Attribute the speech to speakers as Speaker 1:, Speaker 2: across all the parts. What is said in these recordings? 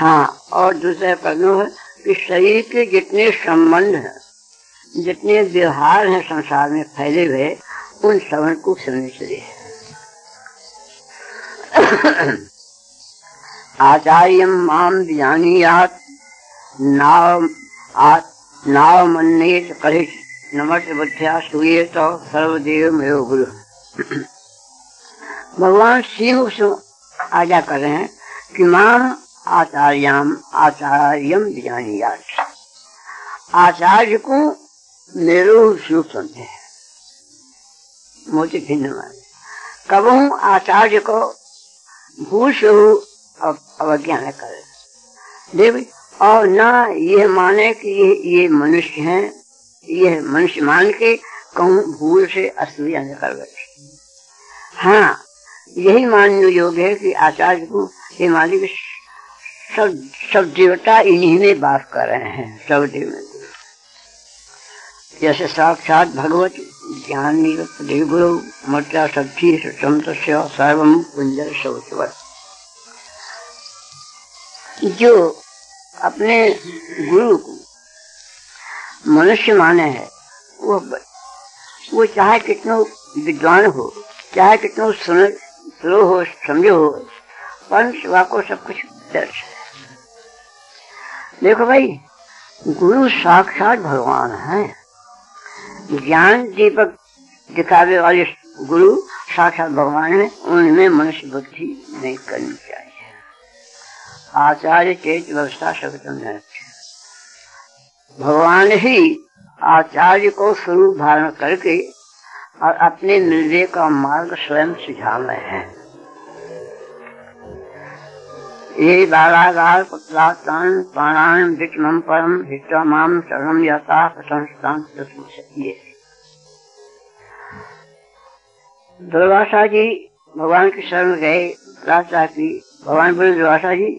Speaker 1: हाँ और दूसरा पहलू है कि शरीर के जितने संबंध हैं, जितने व्यवहार हैं संसार में फैले हुए, उन सबन को सुनने चाहिए आचार्य माम जानियात नाव नाव मन्ने कलिश नमत बुद्धिया सूर्य तो सर्वदेव मेरे गुरु भगवान सिंह आजा कर रहे हैं कि माम आचार्यम आचार्यम जानियात आचार्य को मेरू शिव समझे मोती भिन्न माने। कब आचार्य को से अवज्ञा न करे। देवी, और न ये माने कि ये ये मनुष्य हैं ये मनुष्य मान के कहूँ भूल से असूया न कर हाँ यही मानने योग्य है कि आचार्य को ये मालिक सब सब देवता इन्हीं में बात कर रहे हैं, सब देव जैसे साक्षात भगवत ज्ञान देवगुरु मर्चा सब्ज़ी संत सर्वम कुंजर शौचवत। जो अपने गुरु को मनुष्य माने है, वो वो चाहे कितना विद्वान हो, चाहे कितना स्लो हो, समझो हो पर को सब कुछ दर्श है देखो भाई, गुरु साक्षात भगवान है। ज्ञान दीपक दिखावे वाले गुरु साक्षात भगवान है, उनमें मनुष्य बुद्धि नहीं करनी चाहिए। आचार्य चेत व्यवस्था सकतम भगवान ही आचार्य को स्वरूप धारण करके और अपने मिलने का मार्ग स्वयं सुझा रहे हैं। ये बालागार पुत्रातान प्राणायाम विक्रम परम हितमाम शरणम यथा संस्थान दुर्वासा जी भगवान की शरण गए प्रार्थना की भगवान बोले दुर्वासा जी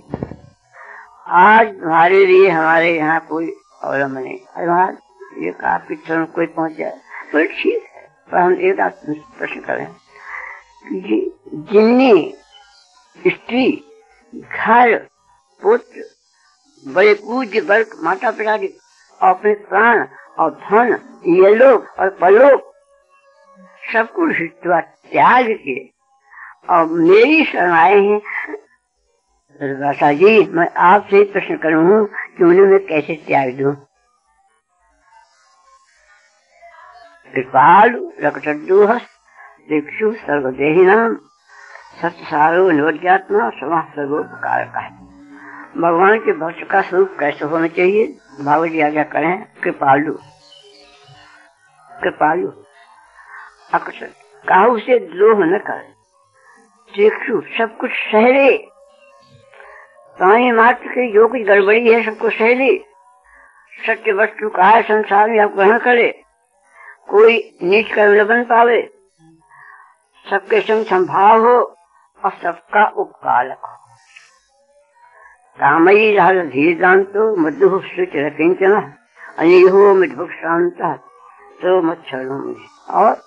Speaker 1: आज हमारे लिए हमारे यहाँ कोई अवलंब नहीं। अरे ये आपकी शरण कोई पहुँच जाए। बोले ठीक है, पर हम एक प्रश्न करें। जिन्नी स्त्री घर पुत्र बड़े पूज्य वर्ग माता पिता के अपने प्राण और धन, ये लोग और पलोक, सब कुछ त्याग के। और मेरी शरणाए हैं। राशा जी, मैं आपसे प्रश्न करूँ कि उन्हें मैं कैसे त्याग दू? कृपालु रकटू दिक्षु सर्वदेही नाम। सत्य समाज सर्वोपकार का है। भगवान के भक्त का स्वरूप कैसे होना चाहिए? भाव जी आज्ञा करें, कृपालु। कृपालु। अक्सर काहू से द्रोह न कर। चेक्षु सब कुछ सहले। प्राणी मात्र की जो कुछ गड़बड़ी है, सबको सहले। सत्य वस्तु का है, संसार में आप ग्रहण करे। कोई नीच कर्म न पावे। सबके संग संभाव हो। और सबका उपकारक हो रहल धीरदांतो, मधु अनिहो तो मच्छर और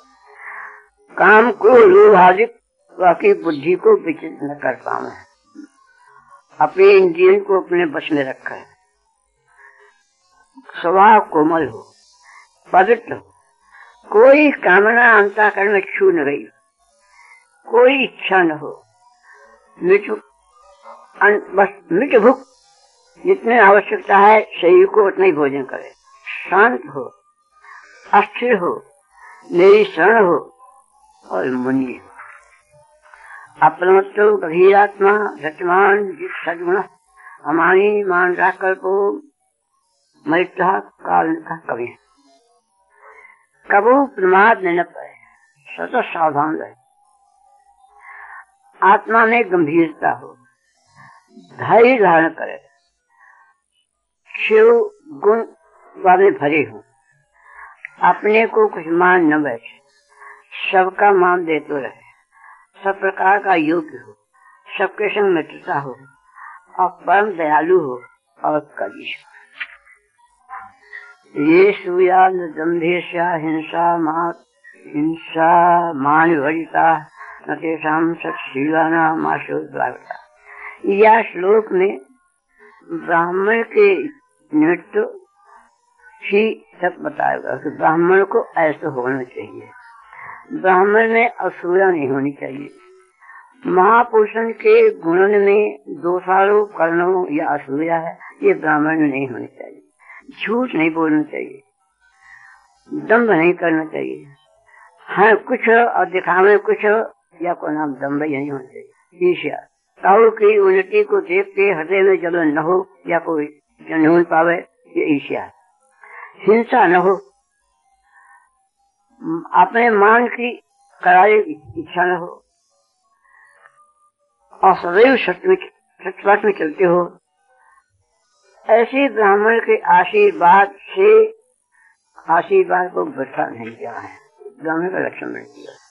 Speaker 1: काम को लोभादिक बाकी बुद्धि को विचित न कर पावे। अपने इंद्रियन को अपने बस में रखा। है स्वभाव कोमल हो, पवित्र हो। कोई कामना अंता में छू न गई। कोई इच्छा न हो। बस मिठ भूख। जितने आवश्यकता है, शरीर को उतना ही भोजन करे। शांत हो, अस्थिर हो मेरी शरण हो और मुनि अपना तो गभीरात्मा रचमान सदगुण हमारी मान राकर को मैत्रा काल का कवि कबो प्रमाद न पड़े सतत सावधान रहे। आत्मा में गंभीरता हो, धैर्य धारण करे। शिव गुण वाले भरे हो। अपने को कुछ मान न बैठे। सबका मान देते रहे। सब प्रकार का योग्य हो। सबके संग मित्रता हो। और परम दयालु हो और कवि ये सुया हिंसा मा हिंसा मान वरिता या श्लोक में ब्राह्मण के निमित्त ही सब बताएगा कि ब्राह्मण को ऐसा होना चाहिए। ब्राह्मण में असूया नहीं होनी चाहिए। महापुरुषन के गुणन में दोषारोप कर्णों या असूया है, ये ब्राह्मण में नहीं होनी चाहिए। झूठ नहीं बोलना चाहिए। दम्भ नहीं करना चाहिए। हाँ कुछ और दिखावे कुछ या को नाम दम्भ नहीं होना चाहिए। ईर्ष्या। ताऊ की उन्नति को देख के हृदय में जलन न हो या कोई नहीं पावे, ये ईर्ष्या हिंसा न हो। अपने मान की कराए इच्छा न हो। और सदैव सत्यवाद में चलते हो। ऐसे ब्राह्मण के आशीर्वाद से, आशीर्वाद को वृथा नहीं किया है। ब्राह्मण का लक्षण नहीं किया।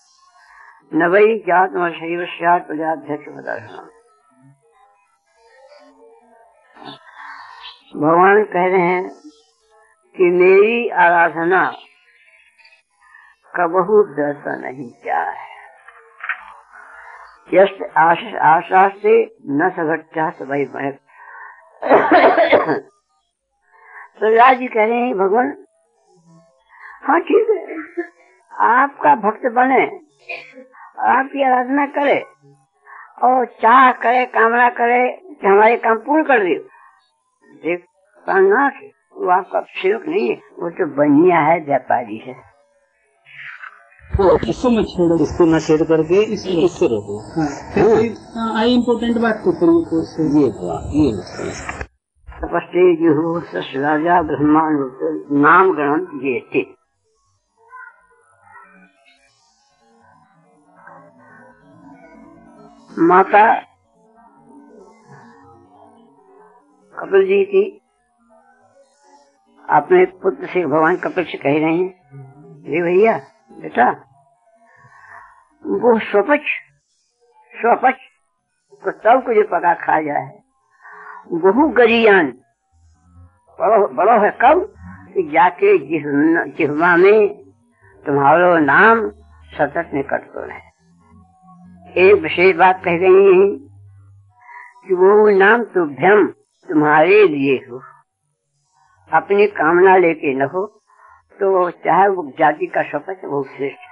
Speaker 1: नवई और शैव प्रजाध्यक्ष प्रदर्शन भगवान कह रहे हैं कि मेरी आराधना का बहुत दर्शन नहीं क्या है? आशा से न सघटता सभी महक तो राज जी कह रहे हैं, भगवान हाँ ठीक है, आपका भक्त बने। आपकी आराधना करे और चाह करे कामना करे कि हमारे काम पूर्ण कर दे देख वो आपका सेवक नहीं है वो तो बनिया है व्यापारी है।
Speaker 2: इसको मैं छेड़
Speaker 3: इसको न छेड़ करके इसको रखो
Speaker 2: हाँ। आई इम्पोर्टेंट बात को करिए
Speaker 3: ये ये
Speaker 1: तपस्ते जुहु राजा ब्रह्मांड नाम ग्रहण ये थे। माता कपिल जी की अपने पुत्र से भगवान कपिल से कह रहे हैं। ये भैया, बेटा, वो स्वपच स्वपच को सब कुछ पका खा जाए। बहु गरियान, बड़ो है कब? जाके जिहवा में तुम्हारो नाम सतत निकट तो रहे एक विशेष बात कह गई है कि वो नाम तुभ्यम तुम्हारे लिए हो। अपनी कामना लेके न हो तो चाहे वो जाति का शपथ वो श्रेष्ठ है।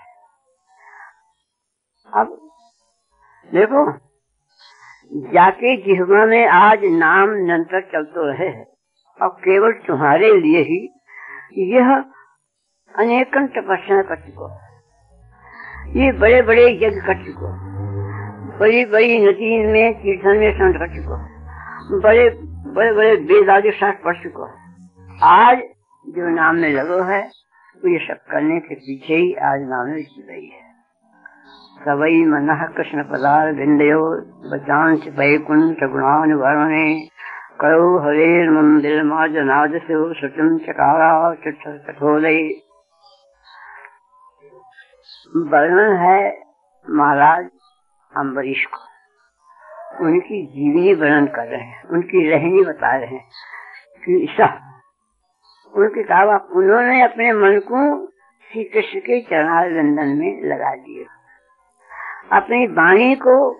Speaker 1: अब देखो जाके जिहमा में आज नाम निरंतर चलते रहे है और केवल तुम्हारे लिए ही यह अनेकन तपस्या कर चुको ये बड़े बड़े यज्ञ कर चुको बड़ी बड़ी नदी में कीर्तन में संत कर चुको बड़े बड़े बड़े वेद आदि शास्त्र पढ़ चुको आज जो नाम में लगो है तो ये सब करने के पीछे ही आज नाम में गई है। सवई मन कृष्ण पदार बिंदयो बचांश वैकुंठ गुणान वर्णे, करो हरे मंदिर माज नाद से सुचम चकारा कठोरे। वर्णन है महाराज अम्बरीश को। उनकी जीवनी वर्णन कर रहे हैं, उनकी रहनी बता रहे हैं कि ऐसा उनके कहा उन्होंने अपने मन को श्री कृष्ण के चरणारिंदन में लगा दिया। अपनी वाणी को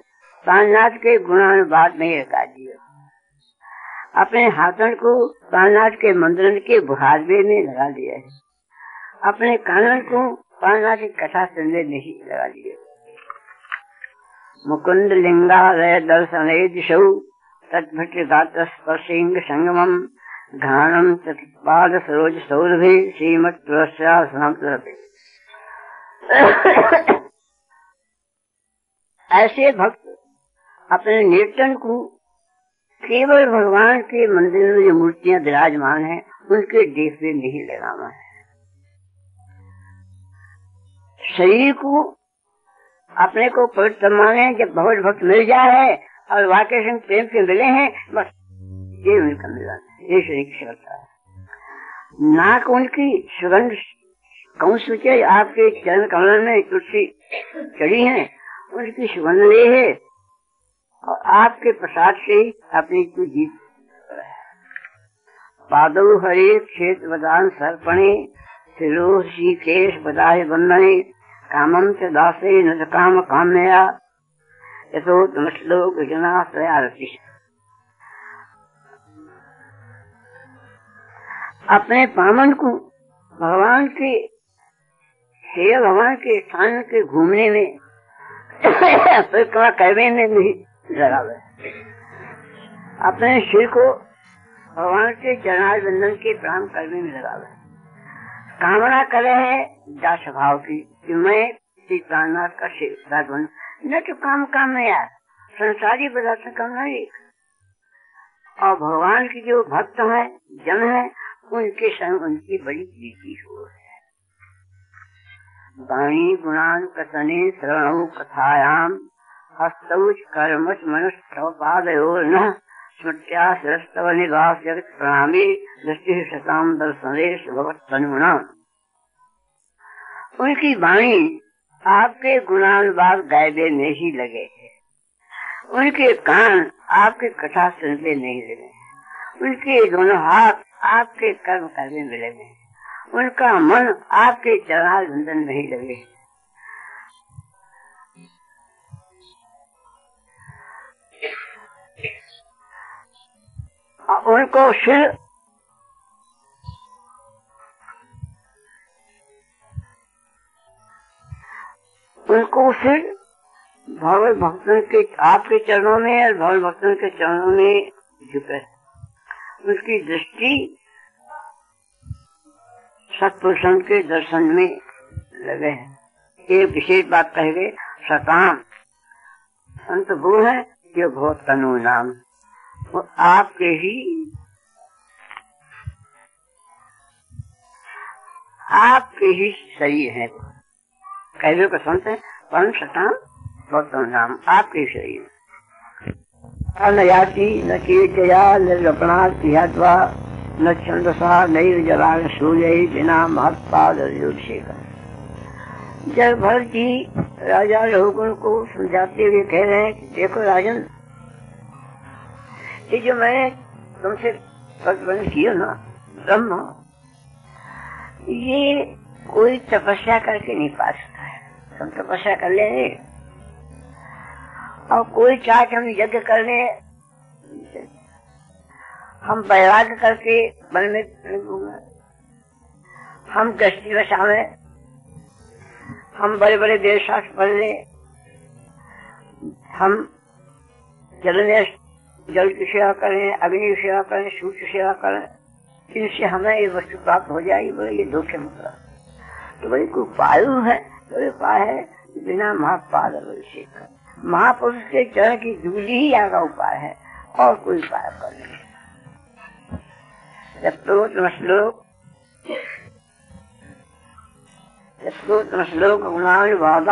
Speaker 1: प्राणनाथ के गुणानुवाद में लगा दिया। अपने हाथन को प्राणनाथ के मंदिर के बुहारवे में लगा दिया है। अपने कानन को प्राणनाथ की कथा सुनने में ही लगा दिया। मुकुंद लिंगा दर्शन गात स्पर्शिंग संगमम घाणम चतुष्पाद सरोज सौरभि श्रीमत ऐसे भक्त अपने कीर्तन को केवल भगवान के मंदिर में जो मूर्तियाँ विराजमान हैं, उनके देश में नहीं लगाना है। शरीर को अपने को पवित्र माने जब बहुत भक्त मिल जाए और वाक्य सिंह प्रेम से मिले हैं, बस ये उनका मिलन है, ये शरीर की श्रद्धा है। नाक उनकी सुगंध कौन सोचे आपके चरण कमल में तुलसी चढ़ी है, उनकी सुगंध ले है और आपके प्रसाद से अपनी को जीत पादव हरे क्षेत्र बदान सर्पणे शिरो केश बदाय बंधने कामम च दासे न काम कामया यथो श्लोक जना आरती अपने पामन को भगवान के हे भगवान के स्थान के घूमने में परिक्रमा करने में भी लगावे अपने सिर को भगवान के चरणार बंधन के प्राण करने में लगावे कामना करे है, दास भाव की कि मैं श्री प्राणनाथ का सेवक बन न तो काम काम में यार, संसारी पदार्थ काम नहीं और भगवान की जो भक्त है, जन है, उनके संग उनकी बड़ी प्रीति हो है। वाणी गुणान कथने श्रवण कथायाम हस्तौच कर्मच मनुष्य पादयोर न स्मृत्या सरस्तव निवास जगत प्रणामी दृष्टि शताम दर्शनेश भगवत तनुना उनकी वाणी आपके गुणानुवाद गायबे में ही लगे हैं। उनके कान आपके कथा सुनते नहीं लगे उनके दोनों हाथ आपके कर्म करने में लगे उनका मन आपके चरणार बंधन में ही लगे उनको सिर उनको फिर भगवत भक्तों के, आपके चरणों में और भगवत भक्तों के चरणों में झुके उसकी दृष्टि सत्पुरुषों के दर्शन में लगे हैं। एक विशेष बात कह गए सताम संत वो है जो बहुत तनु नाम। वो आपके ही आपके ही शरीर है। कैसे का संत है? परम सताम तनु नाम आपके शरीर। न याति न कीर्तया, न रपणा न छंदसा नैर जला सूर्य बिना महत्पाद शेखर जब भरत जी राजा रघुगुण को समझाते हुए कह रहे हैं कि देखो राजन ये जो मैंने तुमसे प्रतिबंध किया ना, ब्रह्म ये कोई तपस्या करके नहीं पा सकता है। तुम तपस्या कर लेंगे और कोई चाह हम यज्ञ कर ले। हम बैराग करके मन में हम दृष्टि में हम बड़े बड़े देश पढ़ ले। हम जल में जल की सेवा करें, अग्नि की सेवा करें, सूर्य की सेवा करें इनसे हमें ये वस्तु प्राप्त हो जाएगी, बोले ये धोखे मतलब तो भाई कोई उपाय है? तो उपाय है बिना महापाद अभिषेक महापुरुष के चरण की धूली ही का उपाय है, और कोई उपाय कर नहीं श्लोक श्लोक गुणानुवाद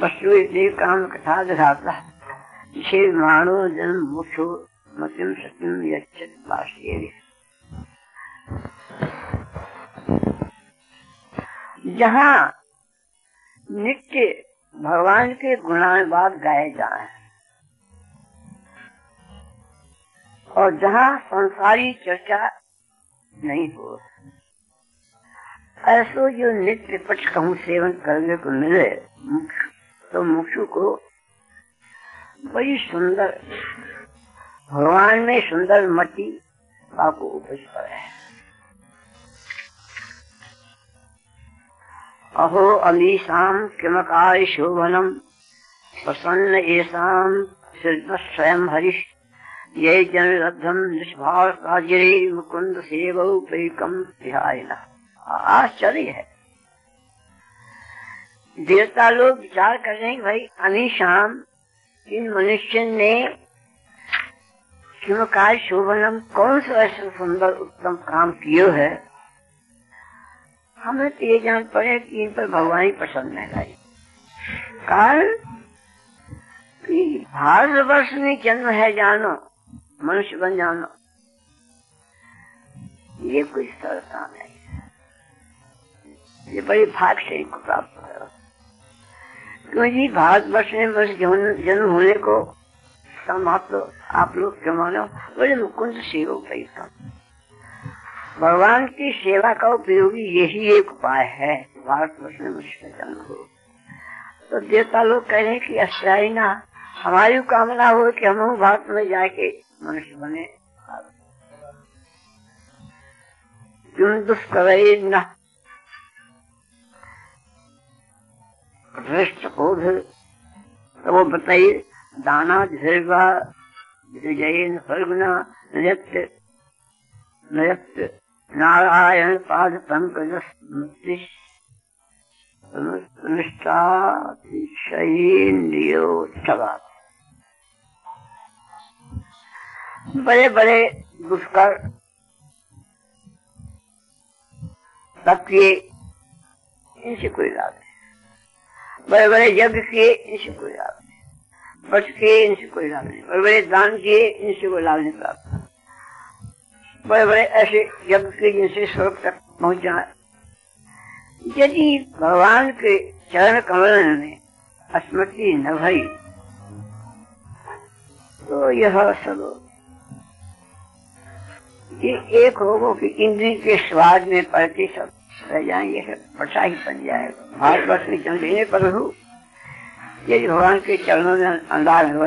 Speaker 1: पशु काम कथा दिखाता जिसे मानो जन्म मुक्षो मतिम सत्यम यक्षत जहाँ नित्य भगवान के गुणानुवाद गाए जाए, और जहाँ संसारी चर्चा नहीं हो, ऐसो जो नित्य पक्ष कहूँ सेवन करने को मिले तो मुक्षु को बड़ी सुंदर। भगवान में सुंदर मति आपको उपज पर है। अहो अमीशाम किमकार शोभनम, प्रसन्न सिद्ध स्वयं हरीश ये जन लब्धम निष्भाव काजरे मुकुंद सेव पैकम आश्चर्य है। देवता लोग विचार कर रहे हैं, भाई अनिशाम इन मनुष्य ने किमकार शोभनम कौन सा ऐसा सुंदर उत्तम काम कियो है? हमें तो ये जान पड़े कि इन पर भगवान ही पसंद नहीं लाई कारण कि भारतवर्ष में जन्म है जानो, मनुष्य बन जानो। ये कोई सरता नहीं ये बड़ी भाग से इनको प्राप्त है। क्योंकि भारतवर्ष में बस जन्म होने को समाप्त आप लोग क्यों मानो? बड़े मुकुंद सेवा का भगवान की सेवा का उपयोगी यही एक उपाय है, भारतवर्ष में मुझसे जन्म हो। तो देवता लोग कह रहे कि अस्थायी ना, हमारी कामना हो कि हम भारत में जाके मनुष्य बने। किम दुष्कर न पृष्ठ बोध तो वो बताइए, दाना धीर्घा जैन फर्गुना नृत्य नृत्य नारायण पाद पंकज बड़े बड़े दुष्कर, तब किए इनसे कोई लाभ बड़े बड़े यज्ञ किए, इनसे कोई लाभ नहीं। बच किए, इनसे कोई लाभ नहीं। बड़े बड़े दान किए, इनसे कोई लाभ नहीं प्राप्त बड़े बड़े ऐसे यज्ञ किए, जिनसे स्वर्ग तक पहुँच जाए। यदि भगवान के चरण कमल में स्मृति न भई तो यह सब ये एक होगो कि इंद्री के स्वाद में पड़ती सब रह जाएँगे ही बन जाएगा। भारतवर्ष में जन्म लेने पर हो। यदि भगवान के चरणों में अंदाज हो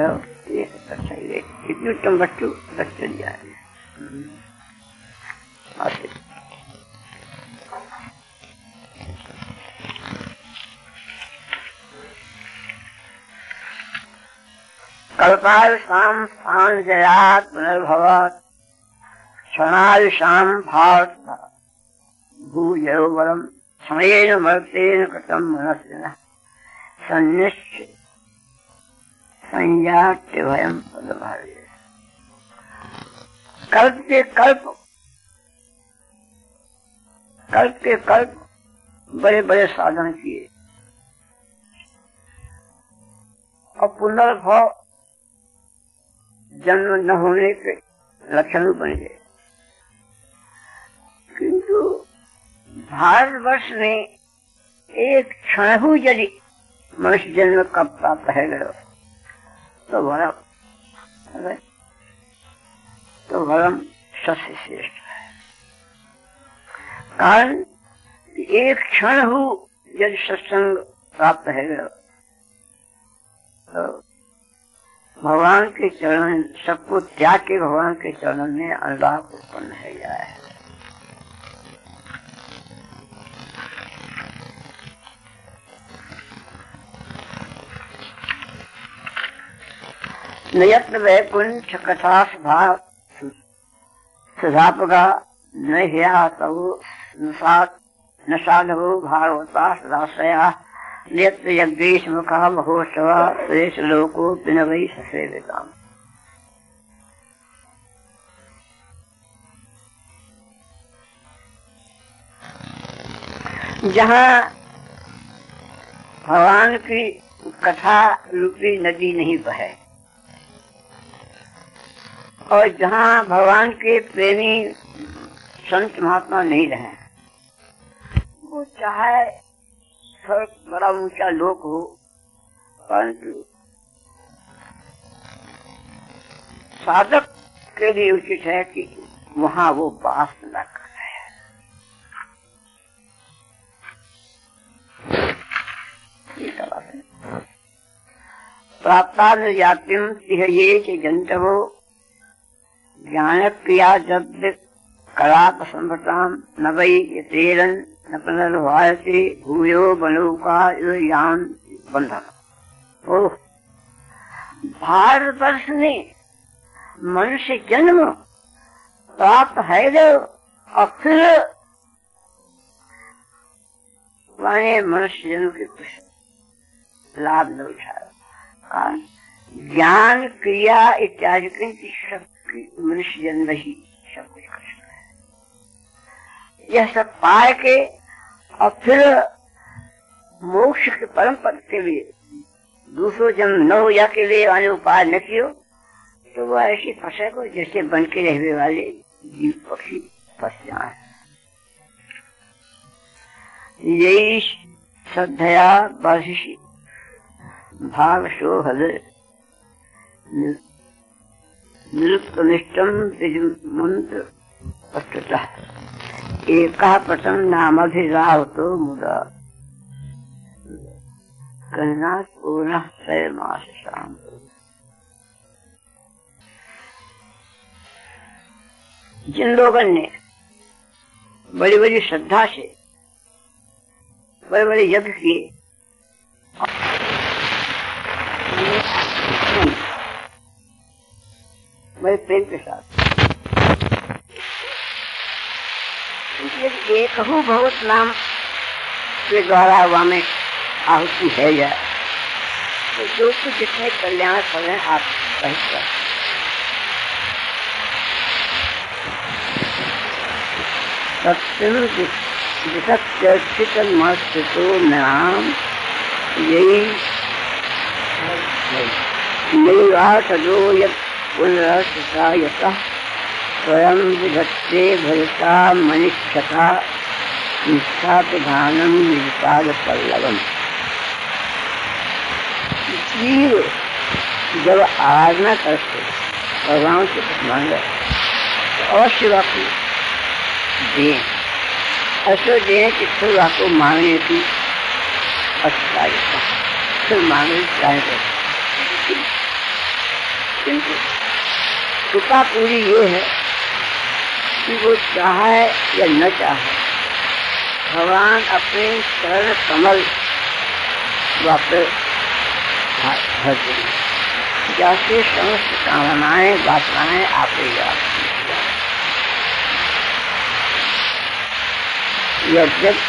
Speaker 1: ये अच्छा ही। इतनी उत्तम वस्तु बच चल जाए कल्पायुषाम स्थान जयात पुनर्भवत। क्षणायुषाम भारत कृतम भयम कल्प के कल्प कल्प के कल्प बड़े बड़े साधन किए। और पुनर्भव जन्म न होने के लक्षण बन गए। भारतवर्ष में एक क्षण यदि मनुष्य जन्म का प्राप्त है गयो तो वरम तो वरम सबसे श्रेष्ठ है। कारण एक क्षण हो यदि सत्संग प्राप्त है गयो तो भगवान के चरण सबको त्याग के भगवान के चरण में अनुराग उत्पन्न है जाए नयत्न वैकुंठ कथा सुधा सुधापगा न हिया तव न साधवो भागवता सदाश्रया। नेत्र यज्ञेश मुखा महोत्सव सुरेश लोको ससेविताम। जहाँ भगवान की कथा रूपी नदी नहीं बहे और जहाँ भगवान के प्रेमी संत महात्मा नहीं रहे। वो चाहे स्वर्ग बड़ा ऊँचा लोक हो, परंतु साधक के लिए उचित है कि वहाँ वो बास न करे। प्राप्ता जातिम ये ज्ञान क्रिया जब कलाप संभताम न वही यतेरन, न पुनर्भारती भूयो बनौका यान बंधन भारतवर्ष में मनुष्य जन्म प्राप्त है और फिर माने मनुष्य जन्म के कुछ लाभ न उठाया ज्ञान क्रिया इत्यादि की शक्ति मनुष्य जन्म ही सब कुछ सकता है। यह सब पाए के और फिर मोक्ष के परम पद के लिए, दूसरों जन्म न हो या के लिए आने उपाय न कियो तो वो ऐसी फंसे को जैसे बन के रहने वाले जीव पक्षी फंस जाए। यही श्रद्धया बर्षि भाग शो हद निरुक्त निष्ठम मंत्र वस्तुतः एक प्रथम नाम तो मुदा। कहना पूर्ण छह मास शाम जिन लोगों ने बड़ी बड़ी श्रद्धा से बड़े बड़े यज्ञ। किए बड़े प्रेम के साथ। एक हो बहुत नाम के द्वारा हुआ में आहुति है या तो जो कुछ जितने कल्याण कर, आप सही कर मस्तितो नाम यही नैवासदो यत् पुनरसता यतः स्वयं विधत्ते भयता मनिष्ठता निष्ठा प्रधानम निजपाद पल्लवम जीव जब आराधना करते, भगवान से कुछ मांगे तो अवश्य वाकु दे ऐसे दे कि फिर वाकु मांगने की अच्छा फिर मांगने चाहे किंतु कृपा पूरी ये है कि वो चाहे या न चाहे, भगवान अपने चरण कमल वापस जैसे समस्त कामनाएँ, वासनाएँ आपे यद्यप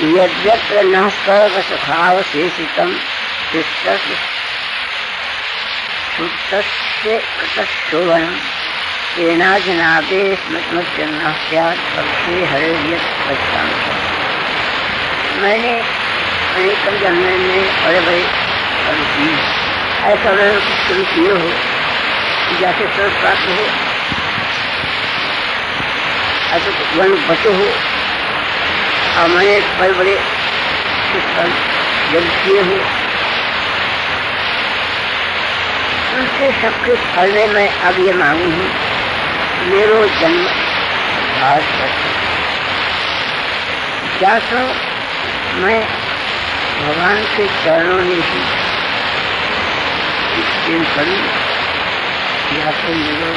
Speaker 1: यद्यत्र न सर्वसुखावशेषितम् शिष्टस्य शुद्धस्य कृतशोभनम् तेनाजनादे स्मृतमज्जन्म स्यात् भक्ति हरे यत् बच्चांश मैंने अनेक जन्म में बड़े बड़े किए ऐसा मैंने कुछ शुरू किए हो जैसे स्वर्ग प्राप्त हो ऐसे वन बचो हो और बड़े बड़े जब किए हो उनसे सबके फल में मैं अब ये मांगू हूँ मेरो जन्म भारत क्या सो मैं भगवान के चरणों में ही प्रेम करूँ? या तो मेरो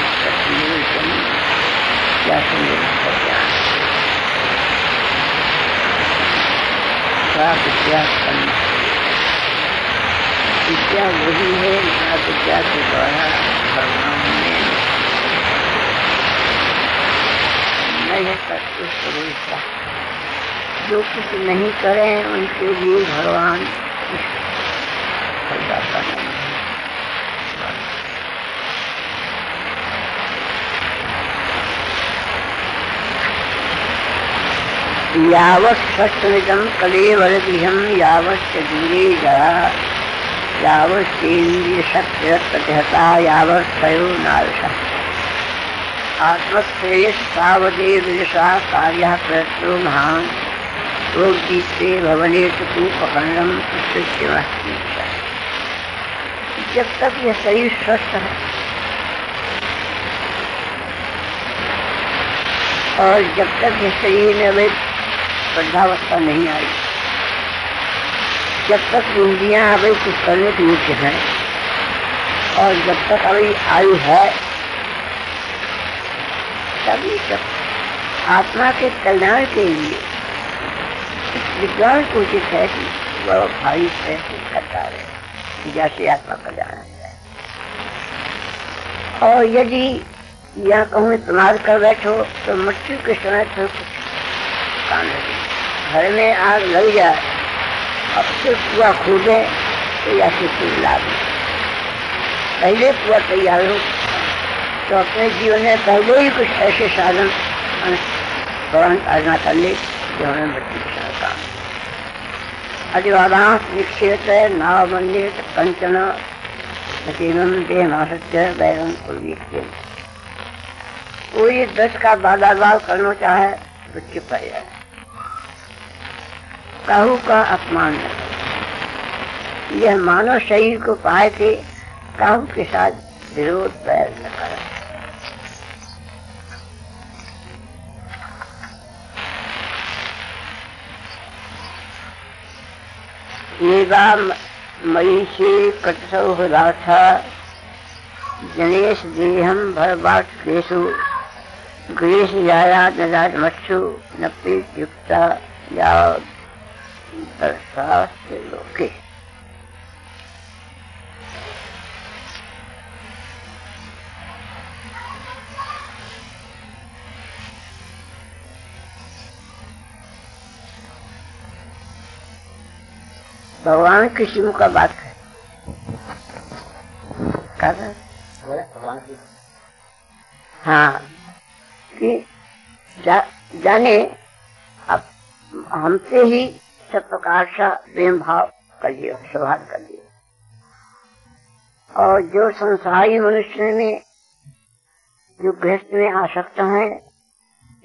Speaker 1: मेरो जन्म या तो मेरो कल्याण का विद्या विद्या वही है जहाँ विद्या के द्वारा भगवान ने नए जो कुछ नहीं करें उनके लिए भगवान फलदाता नहीं जरा। यावश्चेन्द्रियशक्तिरत्प्रतिहता यावत्सयो नारसः आत्मश्रेयस्तावदेव विदुषा कार्यः प्रयत्नो महान्। रोगदीप्ते भवने जब तक यह शरीर स्वस्थ है और जब तक ये शरीर में वे वृद्धावस्था नहीं आई। जब तक इंद्रियाँ अभी कुछ करने के योग्य हैं, और जब तक अभी आयु है, तभी तक आत्मा के कल्याण के लिए विज्ञान उचित है कि वह भाई प्रयत्न करता रहे जैसे आत्मा कल्याण है। और यदि या कहूँ इस्तेमाल कर बैठो तो मृत्यु के समय फिर कुछ काम नहीं घर में आग लग जाए, अब फिर कुआ खोदे तो या फिर कोई लाभ पहले कुआ तैयार हो तो अपने जीवन में पहले ही कुछ ऐसे साधन फ़ौरन आजना कर ले, जो हमें मृत्यु के समय काम अधिवादांश निक्षेप नाव मंदिर कंचन नतीनम देह नासत्य बैरम कुलवीक्य कोई दस का बादाबाद करना चाहे तो चुप है। जाए काहू का अपमान। न यह मानव शरीर को पाए थे काहू के साथ विरोध पैर न कर। मई से कटसौ जनेश देहम भरबाट केशु ग्रीस जाया नदाज मच्छु, न पीत युक्ता या दर्शास्ते लोके भगवान किसी का बात कर। हाँ कि जा, जाने अब हमसे ही सब प्रकार का प्रेम भाव कर लियो और जो संसारी मनुष्य में, जो गृहस्थ में आसक्त है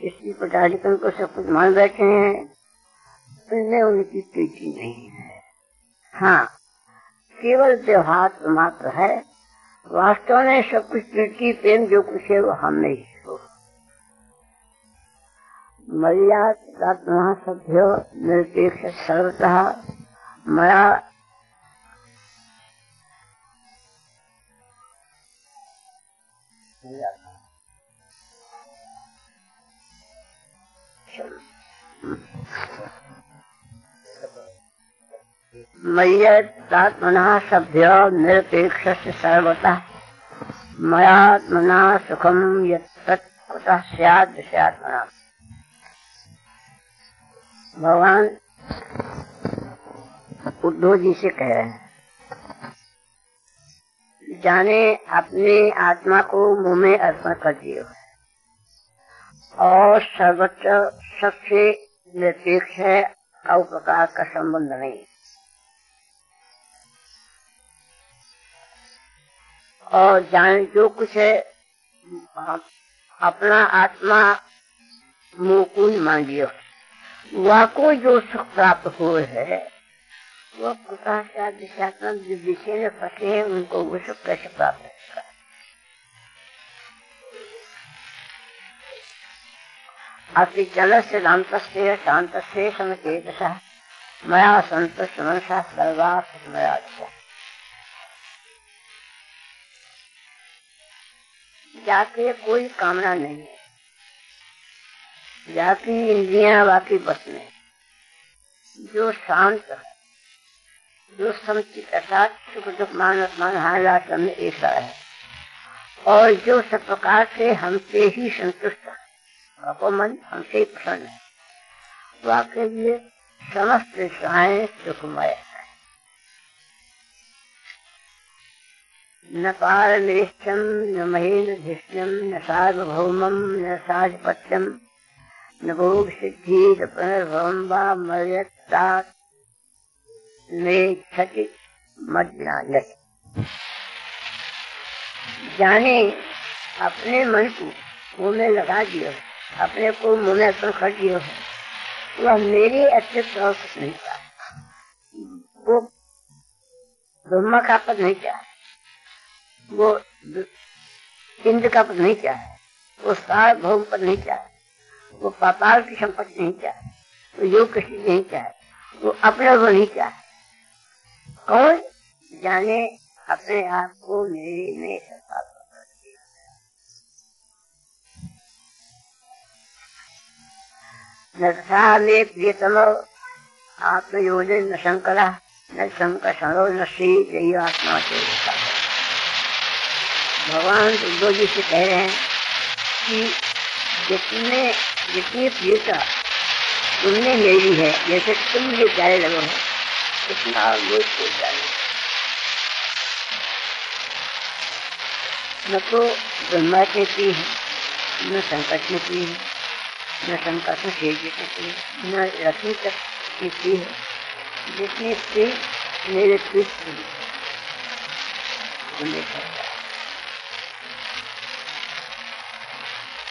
Speaker 1: इसी प्रकार को सब कुछ मान बैठे हैं, उनमें उनकी प्रीति नहीं है। हाँ केवल व्यवहार तो मात्र है, वास्तव में सब कुछ प्रीति, प्रेम जो कुछ है वो हम नहीं हो। मर्यादा सभ्य निरपेक्ष सर्वतः मया मय्यत्मनः सभ्य निरपेक्ष सर्वतः। मयात्मना सुखम यत्तः स्याद विषयात्मना भगवान उद्धव जी से कह रहे हैं। जाने अपनी आत्मा को मुँह में अर्पण कर दियो। और सर्वोच्च सबसे निरपेक्ष है और प्रकार का संबंध नहीं। और जान जो कुछ है, अपना आत्मा मुकुंद मान लियो। वह को जो सुख प्राप्त हुए है वह प्रकाश दिशात्मक जो विषय में फंसे है, उनको वो सुख कैसे प्राप्त होगा अति जल से दांत से शांत से समचेत मया संतुष्ट मनसा सर्वार्थ मया जाके कोई कामना नहीं है। जाति इंद्रिया बाकी बस में। जो शांत है, जो समुचित अर्थात सुख दुख मान अपमान हालात में ऐसा है। और जो सब प्रकार से हमसे ही संतुष्ट है को मन हमसे ही प्रसन्न है। वाकई लिए समस्त दिशाएँ सुखमय है। न पारमेष्ठम न महेन्द्रधिष्ण्यम न सार्वभौमम न साजपत्यम न सिद्धि न पुनर्भवम व मर्यादा में क्षति मत जाने अपने मन को मुँह में लगा दियो अपने को मुँह में कर दियो वह मेरे अच्छे और कुछ नहीं चाहता वो ब्रह्मा का पद नहीं चाहे वो इंद्र का पद नहीं चाहे वो सार्वभौम पद नहीं चाहे वो पाताल की संपत्ति नहीं चाहे वो योग किसी नहीं चाहे वो अपना वो नहीं चाहे कौन जाने अपने आप को मेरे में प्रियतम न न शंकर न श्री आत्मा से भगवान उद्धव जी से कह रहे हैं कि जितने जितनी प्रियता तुमने मेरी है, जैसे तुम मुझे प्यारे लगो है इतना मुझ को प्यारे न तो ब्रह्मा ने पी है, न संकट में पी है, न संकट में शेष जी ने पी है, न लक्ष्मी तक की पी है, जितनी पी मेरे पीठ उन्हें